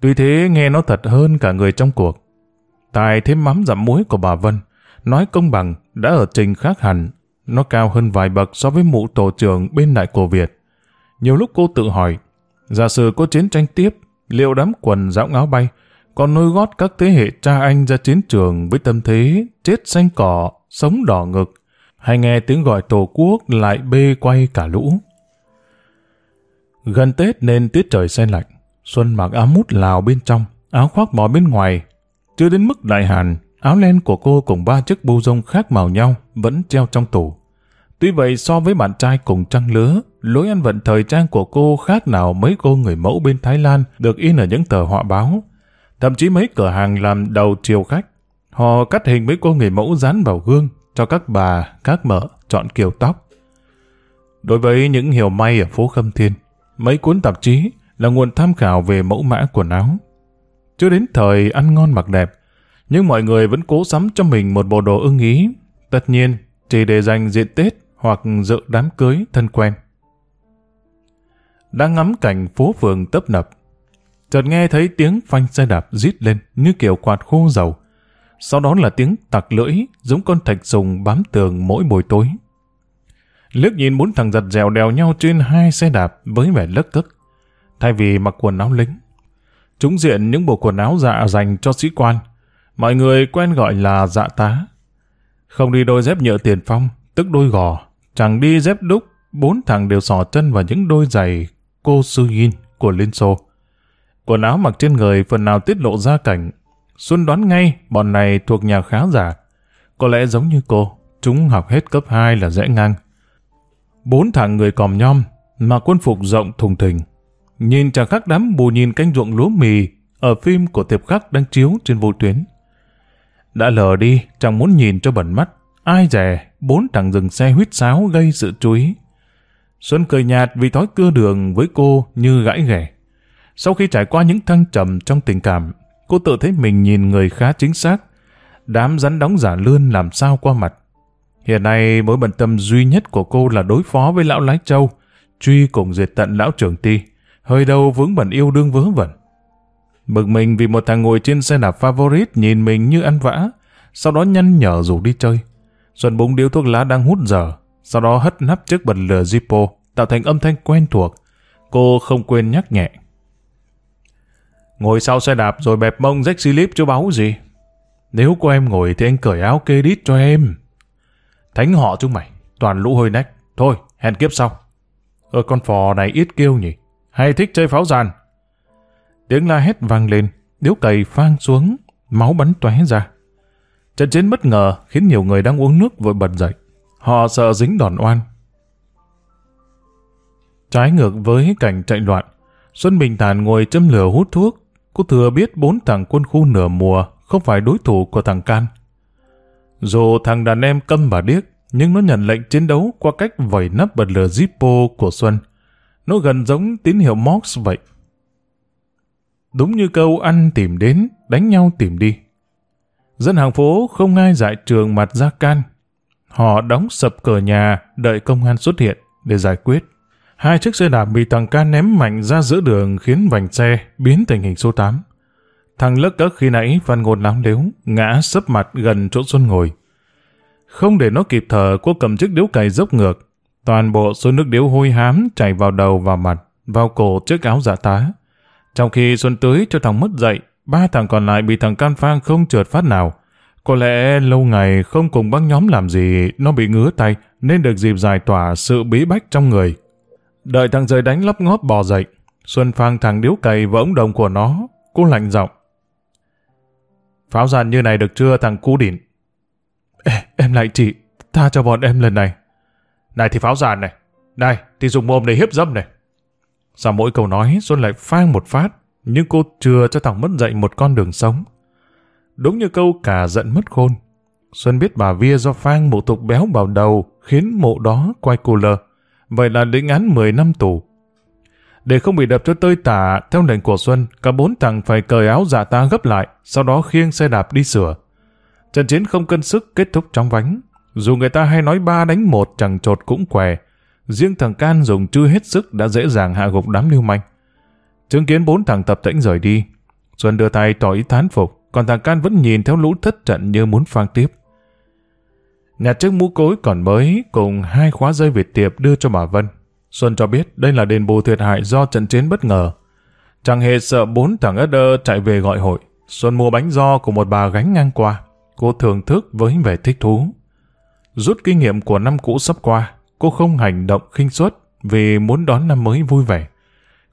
Tuy thế nghe nó thật hơn cả người trong cuộc. Tài thêm mắm dặm muối của bà Vân, nói công bằng đã ở trình khác hẳn, nó cao hơn vài bậc so với mụ tổ trưởng bên đại cổ Việt. Nhiều lúc cô tự hỏi, giả sử có chiến tranh tiếp, liệu đám quần dạo áo bay còn nối gót các thế hệ cha anh ra chiến trường với tâm thế chết xanh cỏ, sống đỏ ngực, hay nghe tiếng gọi tổ quốc lại bê quay cả lũ. Gần Tết nên tiết trời xe lạnh, Xuân mặc áo mút lào bên trong, áo khoác bò bên ngoài. Chưa đến mức đại hàn, áo len của cô cùng ba chiếc bu rông khác màu nhau vẫn treo trong tủ. Tuy vậy so với bạn trai cùng trăng lứa, lối ăn vận thời trang của cô khác nào mấy cô người mẫu bên Thái Lan được in ở những tờ họa báo. Thậm chí mấy cửa hàng làm đầu chiều khách. Họ cắt hình mấy cô người mẫu dán vào gương cho các bà, các mợ chọn kiểu tóc. Đối với những hiểu may ở phố Khâm Thiên, mấy cuốn tạp chí là nguồn tham khảo về mẫu mã quần áo. Chưa đến thời ăn ngon mặc đẹp, nhưng mọi người vẫn cố sắm cho mình một bộ đồ ưng ý. Tất nhiên, chỉ để dành diện Tết hoặc dự đám cưới thân quen. Đang ngắm cảnh phố phường tấp nập, chợt nghe thấy tiếng phanh xe đạp rít lên như kiểu quạt khô dầu. Sau đó là tiếng tặc lưỡi giống con thạch sùng bám tường mỗi buổi tối. Liếc nhìn bốn thằng giật dẻo đèo nhau trên hai xe đạp với vẻ lất cất. Thay vì mặc quần áo lính, chúng diện những bộ quần áo dạ dành cho sĩ quan. Mọi người quen gọi là dạ tá. Không đi đôi dép nhựa tiền phong, tức đôi gò, chẳng đi dép đúc, bốn thằng đều sò chân vào những đôi giày cô sư yin của Liên Xô. Quần áo mặc trên người phần nào tiết lộ ra cảnh. Xuân đoán ngay bọn này thuộc nhà khá giả. Có lẽ giống như cô, chúng học hết cấp 2 là dễ ngang. Bốn thằng người còm nhom, mà quân phục rộng thùng thình. Nhìn chẳng khác đám bù nhìn canh ruộng lúa mì ở phim của tiệp khắc đang chiếu trên vô tuyến. Đã lờ đi, chẳng muốn nhìn cho bẩn mắt. Ai dè, bốn thằng dừng xe huýt sáo gây sự chú ý. Xuân cười nhạt vì thói cưa đường với cô như gãi ghẻ. Sau khi trải qua những thăng trầm trong tình cảm, cô tự thấy mình nhìn người khá chính xác. Đám rắn đóng giả lươn làm sao qua mặt. Hiện nay mối bận tâm duy nhất của cô là đối phó với lão lái châu, truy cùng diệt tận lão trưởng ti, hơi đầu vướng bẩn yêu đương vớ vẩn. Bực mình vì một thằng ngồi trên xe đạp favorite nhìn mình như ăn vã, sau đó nhăn nhở rủ đi chơi. Xuân búng điếu thuốc lá đang hút dở, sau đó hất nắp trước bật lửa Zippo, tạo thành âm thanh quen thuộc. Cô không quên nhắc nhẹ. Ngồi sau xe đạp rồi bẹp mông rách slip cho báu gì. Nếu cô em ngồi thì anh cởi áo kê đít cho em. Thánh họ chúng mày, toàn lũ hơi nách. Thôi, hẹn kiếp sau. Ơ con phò này ít kêu nhỉ? Hay thích chơi pháo giàn? Tiếng la hét vang lên, điếu cày phang xuống, máu bắn tóe ra. Trận chiến bất ngờ khiến nhiều người đang uống nước vội bật dậy. Họ sợ dính đòn oan. Trái ngược với cảnh chạy loạn, Xuân bình thản ngồi châm lửa hút thuốc. cô thừa biết bốn thằng quân khu nửa mùa không phải đối thủ của thằng Can. Dù thằng đàn em câm bà điếc, nhưng nó nhận lệnh chiến đấu qua cách vẩy nắp bật lửa Zippo của Xuân. Nó gần giống tín hiệu Morse vậy. Đúng như câu ăn tìm đến, đánh nhau tìm đi. Dân hàng phố không ai dại trường mặt ra can. Họ đóng sập cửa nhà, đợi công an xuất hiện để giải quyết. Hai chiếc xe đạp bị thằng can ném mạnh ra giữa đường khiến vành xe biến thành hình số 8. Thằng lớp cất khi nãy văn ngôn lắm đếu, ngã sấp mặt gần chỗ Xuân ngồi. Không để nó kịp thở, cô cầm chiếc điếu cày dốc ngược. Toàn bộ số nước điếu hôi hám chảy vào đầu và mặt, vào cổ chiếc áo giả tá. Trong khi Xuân tưới cho thằng mất dậy, ba thằng còn lại bị thằng Can Phang không trượt phát nào. Có lẽ lâu ngày không cùng băng nhóm làm gì, nó bị ngứa tay, nên được dịp giải tỏa sự bí bách trong người. Đợi thằng rời đánh lấp ngóp bò dậy, Xuân phang thằng điếu cày vào ống đồng của nó, cô lạnh giọng. Pháo giàn như này được chưa thằng cú đỉn? Ê, em lại chị, tha cho bọn em lần này. Này thì pháo giàn này, này thì dùng mồm để hiếp dâm này. Sau mỗi câu nói, Xuân lại phang một phát, nhưng cô chưa cho thằng mất dậy một con đường sống. Đúng như câu cả giận mất khôn. Xuân biết bà Via do phang mụ tục béo vào đầu khiến mộ đó quay cô lờ Vậy là lĩnh án 10 năm tù. Để không bị đập cho tơi tả, theo lệnh của Xuân, cả bốn thằng phải cởi áo giả ta gấp lại, sau đó khiêng xe đạp đi sửa. Trận chiến không cân sức kết thúc trong vánh. Dù người ta hay nói ba đánh một chẳng trột cũng què, riêng thằng Can dùng chưa hết sức đã dễ dàng hạ gục đám lưu manh. Chứng kiến bốn thằng tập tễnh rời đi, Xuân đưa tay tỏ ý thán phục, còn thằng Can vẫn nhìn theo lũ thất trận như muốn phang tiếp. Nhà chiếc mũ cối còn mới cùng hai khóa dây Việt tiệp đưa cho bà Vân. Xuân cho biết đây là đền bù thiệt hại do trận chiến bất ngờ. Chẳng hề sợ bốn thằng ớt đơ chạy về gọi hội. Xuân mua bánh do của một bà gánh ngang qua. Cô thưởng thức với vẻ thích thú. Rút kinh nghiệm của năm cũ sắp qua, cô không hành động khinh suất vì muốn đón năm mới vui vẻ.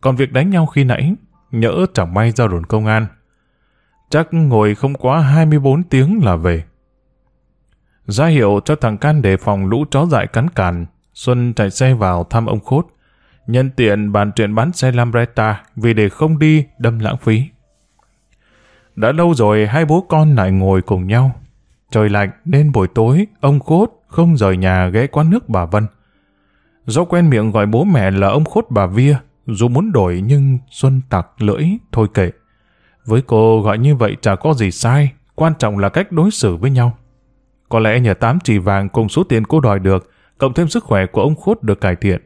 Còn việc đánh nhau khi nãy, nhỡ chẳng may giao đồn công an. Chắc ngồi không quá 24 tiếng là về. Ra hiệu cho thằng Can đề phòng lũ chó dại cắn càn, Xuân chạy xe vào thăm ông Khốt. Nhân tiện bàn chuyện bán xe Lambretta vì để không đi đâm lãng phí. Đã lâu rồi hai bố con lại ngồi cùng nhau. Trời lạnh nên buổi tối ông Khốt không rời nhà ghé quán nước bà Vân. Do quen miệng gọi bố mẹ là ông Khốt bà Via, dù muốn đổi nhưng Xuân tặc lưỡi thôi kệ. Với cô gọi như vậy chả có gì sai, quan trọng là cách đối xử với nhau. Có lẽ nhờ tám chỉ vàng cùng số tiền cô đòi được, cộng thêm sức khỏe của ông Khốt được cải thiện.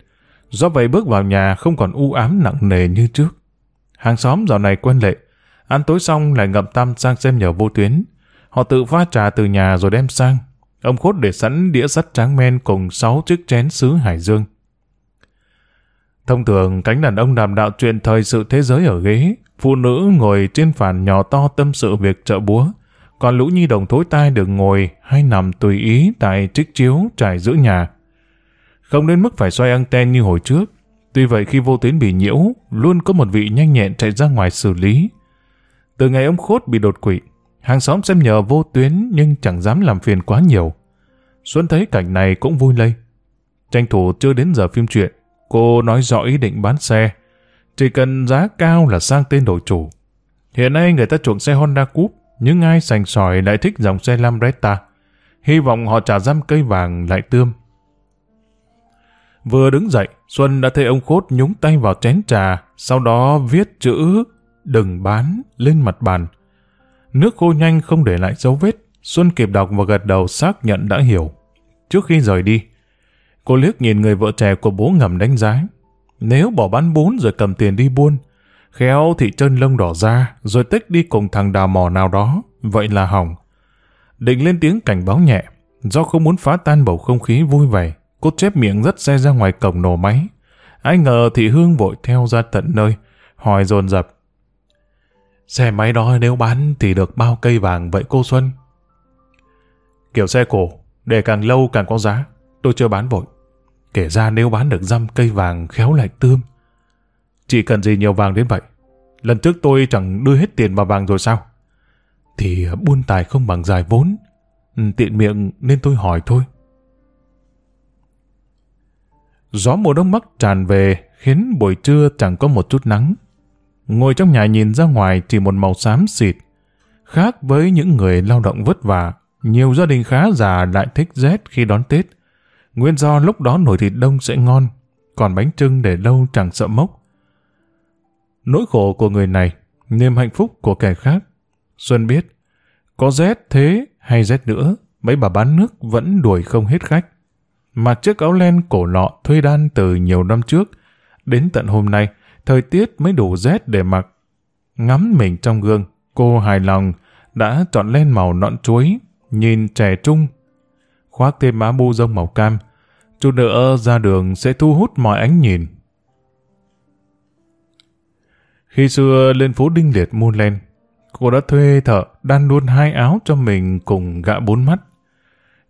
Do vậy bước vào nhà không còn u ám nặng nề như trước. Hàng xóm dạo này quen lệ. Ăn tối xong lại ngậm tam sang xem nhờ vô tuyến. Họ tự pha trà từ nhà rồi đem sang. Ông Khốt để sẵn đĩa sắt tráng men cùng sáu chiếc chén sứ Hải Dương. Thông thường, cánh đàn ông đàm đạo chuyện thời sự thế giới ở ghế, phụ nữ ngồi trên phản nhỏ to tâm sự việc chợ búa, còn lũ nhi đồng thối tai được ngồi hay nằm tùy ý tại trích chiếu trải giữa nhà. Không đến mức phải xoay anten như hồi trước, tuy vậy khi vô tuyến bị nhiễu, luôn có một vị nhanh nhẹn chạy ra ngoài xử lý. Từ ngày ông Khốt bị đột quỵ, hàng xóm xem nhờ vô tuyến nhưng chẳng dám làm phiền quá nhiều. Xuân thấy cảnh này cũng vui lây. Tranh thủ chưa đến giờ phim truyện, cô nói rõ ý định bán xe. Chỉ cần giá cao là sang tên đổi chủ. Hiện nay người ta chuộng xe Honda Coupe, nhưng ai sành sỏi lại thích dòng xe Lambretta. Hy vọng họ trả giam cây vàng lại tươm. Vừa đứng dậy, Xuân đã thấy ông Khốt nhúng tay vào chén trà, sau đó viết chữ đừng bán lên mặt bàn. Nước khô nhanh không để lại dấu vết, Xuân kịp đọc và gật đầu xác nhận đã hiểu. Trước khi rời đi, cô liếc nhìn người vợ trẻ của bố ngầm đánh giá. Nếu bỏ bán bún rồi cầm tiền đi buôn, khéo thì chân lông đỏ ra, rồi tích đi cùng thằng đào mò nào đó, vậy là hỏng. Định lên tiếng cảnh báo nhẹ, do không muốn phá tan bầu không khí vui vẻ, cô chép miệng dắt xe ra ngoài cổng nổ máy. Ai ngờ thị Hương vội theo ra tận nơi, hỏi dồn dập. Xe máy đó nếu bán thì được bao cây vàng vậy cô Xuân? Kiểu xe cổ, để càng lâu càng có giá, tôi chưa bán vội. Kể ra nếu bán được dăm cây vàng khéo lại tươm. Chỉ cần gì nhiều vàng đến vậy? Lần trước tôi chẳng đưa hết tiền vào vàng rồi sao? Thì buôn tài không bằng dài vốn. Ừ, tiện miệng nên tôi hỏi thôi. Gió mùa đông bắc tràn về khiến buổi trưa chẳng có một chút nắng. ngồi trong nhà nhìn ra ngoài chỉ một màu xám xịt. Khác với những người lao động vất vả, nhiều gia đình khá già lại thích rét khi đón Tết. Nguyên do lúc đó nồi thịt đông sẽ ngon, còn bánh trưng để lâu chẳng sợ mốc. Nỗi khổ của người này, niềm hạnh phúc của kẻ khác. Xuân biết, có rét thế hay rét nữa, mấy bà bán nước vẫn đuổi không hết khách. Mặc chiếc áo len cổ lọ thuê đan từ nhiều năm trước, đến tận hôm nay, thời tiết mới đủ rét để mặc. Ngắm mình trong gương, cô hài lòng đã chọn len màu nọn chuối, nhìn trẻ trung. Khoác thêm má bu rông màu cam, chút nữa ra đường sẽ thu hút mọi ánh nhìn. Khi xưa lên phố Đinh Liệt mua len, cô đã thuê thợ đan luôn hai áo cho mình cùng gã bốn mắt.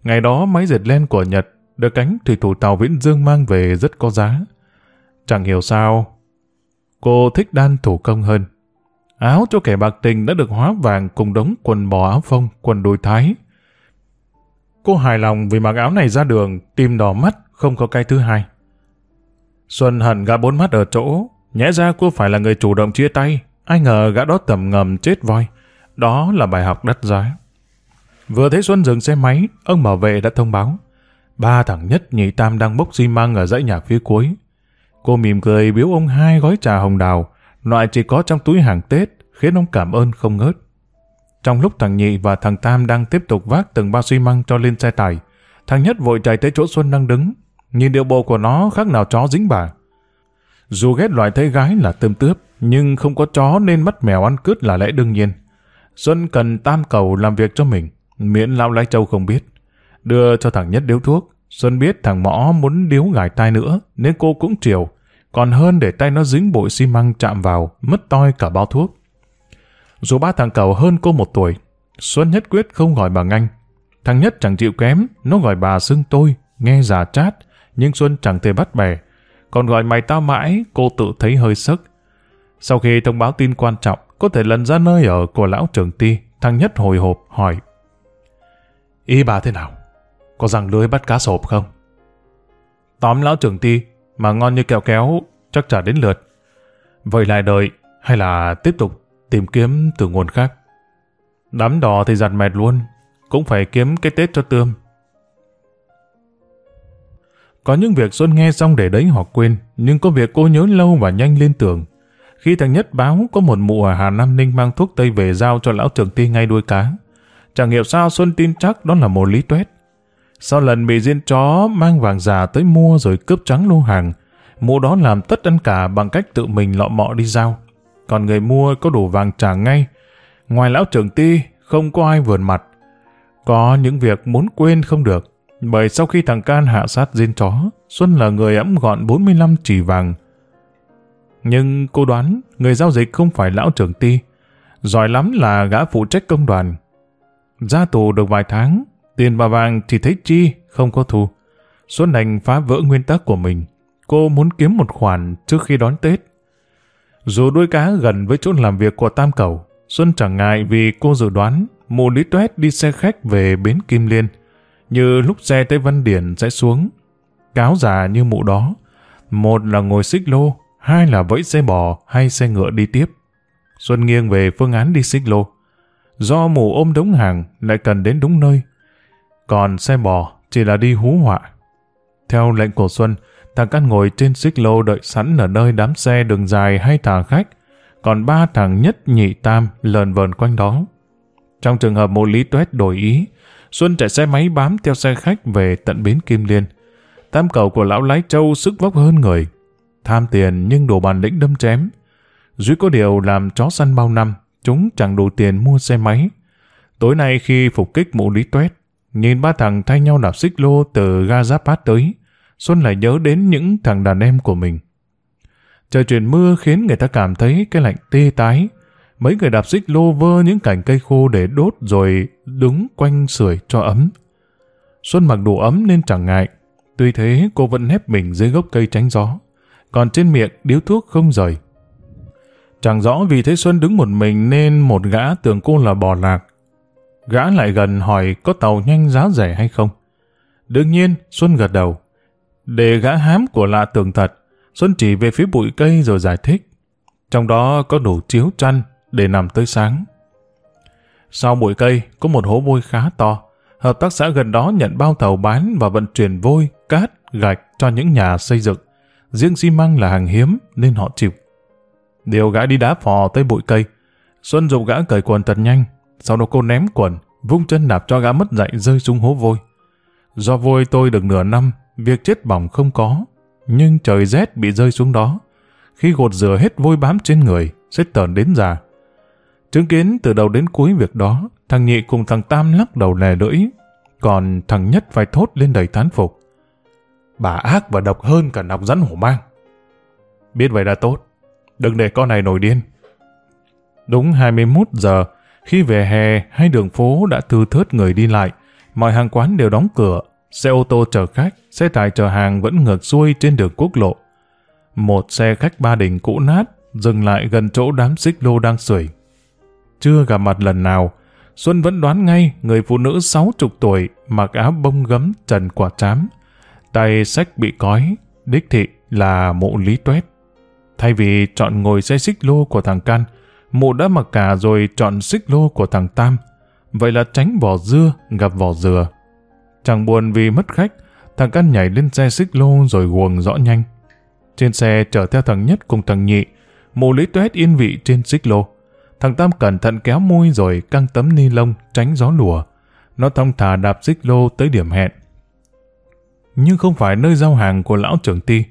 Ngày đó máy dệt len của Nhật được cánh thủy thủ tàu Viễn Dương mang về rất có giá. Chẳng hiểu sao, cô thích đan thủ công hơn. Áo cho kẻ bạc tình đã được hóa vàng cùng đống quần bò áo phông, quần đùi thái. Cô hài lòng vì mặc áo này ra đường, tim đỏ mắt, không có cái thứ hai. Xuân hận gã bốn mắt ở chỗ, nhẽ ra cô phải là người chủ động chia tay, ai ngờ gã đó tầm ngầm chết voi. Đó là bài học đắt giá. Vừa thấy Xuân dừng xe máy, ông bảo vệ đã thông báo. Ba thằng nhất nhị tam đang bốc xi măng ở dãy nhà phía cuối. Cô mỉm cười biếu ông hai gói trà hồng đào, loại chỉ có trong túi hàng Tết, khiến ông cảm ơn không ngớt. Trong lúc thằng nhị và thằng tam đang tiếp tục vác từng bao xi măng cho lên xe tải, thằng nhất vội chạy tới chỗ Xuân đang đứng, nhìn điệu bộ của nó khác nào chó dính bà. Dù ghét loại thấy gái là tươm tướp, nhưng không có chó nên mất mèo ăn cướp là lẽ đương nhiên. Xuân cần tam cầu làm việc cho mình, miễn lão lái châu không biết. Đưa cho thằng nhất điếu thuốc, Xuân biết thằng mõ muốn điếu gài tai nữa, nên cô cũng chiều, còn hơn để tay nó dính bụi xi măng chạm vào, mất toi cả bao thuốc. Dù ba thằng cầu hơn cô một tuổi, Xuân nhất quyết không gọi bà nganh. Thằng nhất chẳng chịu kém, nó gọi bà xưng tôi, nghe già chát, nhưng Xuân chẳng thể bắt bè. Còn gọi mày tao mãi, cô tự thấy hơi sức. Sau khi thông báo tin quan trọng, có thể lần ra nơi ở của lão trưởng ti, thằng nhất hồi hộp hỏi. Ý bà thế nào? Có răng lưới bắt cá sộp không? Tóm lão trưởng ti, mà ngon như kẹo kéo, chắc chả đến lượt. Vậy lại đợi, hay là tiếp tục tìm kiếm từ nguồn khác? Đám đỏ thì giặt mệt luôn, cũng phải kiếm cái Tết cho tươm. Có những việc Xuân nghe xong để đấy hoặc quên, nhưng có việc cô nhớ lâu và nhanh lên tưởng. Khi thằng Nhất báo có một mụ ở Hà Nam Ninh mang thuốc Tây về giao cho lão trưởng ti ngay đuôi cá. Chẳng hiểu sao Xuân tin chắc đó là một lý tuét. Sau lần bị diên chó mang vàng già tới mua rồi cướp trắng lô hàng, mụ đó làm tất ăn cả bằng cách tự mình lọ mọ đi giao. Còn người mua có đủ vàng trả ngay. Ngoài lão trưởng ti, không có ai vườn mặt. Có những việc muốn quên không được. Bởi sau khi thằng Can hạ sát diên chó, Xuân là người ấm gọn 45 chỉ vàng. Nhưng cô đoán người giao dịch không phải lão trưởng ti. Giỏi lắm là gã phụ trách công đoàn. Ra tù được vài tháng, Tiền và vàng chỉ thấy chi, không có thu. Xuân đành phá vỡ nguyên tắc của mình. Cô muốn kiếm một khoản trước khi đón Tết. Dù đuôi cá gần với chỗ làm việc của Tam Cầu, Xuân chẳng ngại vì cô dự đoán mụ lý tuét đi xe khách về bến Kim Liên. Như lúc xe tới Văn Điển sẽ xuống. Cáo già như mụ đó. Một là ngồi xích lô, hai là vẫy xe bò hay xe ngựa đi tiếp. Xuân nghiêng về phương án đi xích lô. Do mụ ôm đống hàng lại cần đến đúng nơi, còn xe bò chỉ là đi hú họa. Theo lệnh của Xuân, thằng Căn ngồi trên xích lô đợi sẵn ở nơi đám xe đường dài hay thả khách, còn ba thằng nhất nhị tam lờn vờn quanh đó. Trong trường hợp mộ lý tuét đổi ý, Xuân chạy xe máy bám theo xe khách về tận bến Kim Liên. Tam cầu của lão lái châu sức vóc hơn người. Tham tiền nhưng đồ bản lĩnh đâm chém. Duy có điều làm chó săn bao năm, chúng chẳng đủ tiền mua xe máy. Tối nay khi phục kích mụ lý tuét, Nhìn ba thằng thay nhau đạp xích lô từ ga giáp bát tới, Xuân lại nhớ đến những thằng đàn em của mình. Trời chuyển mưa khiến người ta cảm thấy cái lạnh tê tái. Mấy người đạp xích lô vơ những cành cây khô để đốt rồi đứng quanh sưởi cho ấm. Xuân mặc đủ ấm nên chẳng ngại. Tuy thế cô vẫn nép mình dưới gốc cây tránh gió. Còn trên miệng điếu thuốc không rời. Chẳng rõ vì thế Xuân đứng một mình nên một gã tưởng cô là bò lạc. Gã lại gần hỏi có tàu nhanh giá rẻ hay không. Đương nhiên, Xuân gật đầu. Để gã hám của lạ tường thật, Xuân chỉ về phía bụi cây rồi giải thích. Trong đó có đủ chiếu chăn để nằm tới sáng. Sau bụi cây có một hố vôi khá to. Hợp tác xã gần đó nhận bao tàu bán và vận chuyển vôi, cát, gạch cho những nhà xây dựng. Riêng xi măng là hàng hiếm nên họ chịu. Điều gã đi đá phò tới bụi cây. Xuân dục gã cởi quần thật nhanh. Sau đó cô ném quần, vung chân đạp cho gã mất dạy rơi xuống hố vôi. Do vôi tôi được nửa năm, việc chết bỏng không có. Nhưng trời rét bị rơi xuống đó. Khi gột rửa hết vôi bám trên người, sẽ tờn đến già. Chứng kiến từ đầu đến cuối việc đó, thằng nhị cùng thằng Tam lắc đầu lè lưỡi, còn thằng nhất phải thốt lên đầy thán phục. Bà ác và độc hơn cả nọc rắn hổ mang. Biết vậy đã tốt, đừng để con này nổi điên. Đúng 21 giờ, khi về hè hay đường phố đã thư thớt người đi lại, mọi hàng quán đều đóng cửa, xe ô tô chở khách, xe tải chở hàng vẫn ngược xuôi trên đường quốc lộ. Một xe khách ba đình cũ nát dừng lại gần chỗ đám xích lô đang sưởi. Chưa gặp mặt lần nào, Xuân vẫn đoán ngay người phụ nữ sáu chục tuổi mặc áo bông gấm trần quả chám. Tay sách bị cói, đích thị là mụ lý tuét. Thay vì chọn ngồi xe xích lô của thằng Căn, mụ đã mặc cả rồi chọn xích lô của thằng Tam. Vậy là tránh vỏ dưa gặp vỏ dừa. Chẳng buồn vì mất khách, thằng Căn nhảy lên xe xích lô rồi guồng rõ nhanh. Trên xe chở theo thằng Nhất cùng thằng Nhị, mụ lý tuét yên vị trên xích lô. Thằng Tam cẩn thận kéo môi rồi căng tấm ni lông tránh gió lùa. Nó thong thả đạp xích lô tới điểm hẹn. Nhưng không phải nơi giao hàng của lão trưởng ti.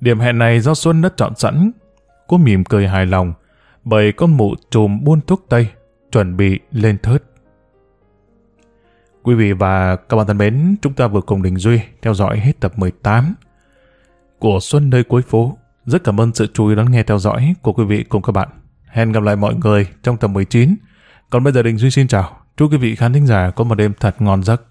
Điểm hẹn này do Xuân đã chọn sẵn. Cô mỉm cười hài lòng bởi con mụ trùm buôn thuốc tây chuẩn bị lên thớt. Quý vị và các bạn thân mến, chúng ta vừa cùng Đình Duy theo dõi hết tập 18 của Xuân nơi cuối phố. Rất cảm ơn sự chú ý đón nghe theo dõi của quý vị cùng các bạn. Hẹn gặp lại mọi người trong tập 19. Còn bây giờ Đình Duy xin chào. Chúc quý vị khán thính giả có một đêm thật ngon giấc.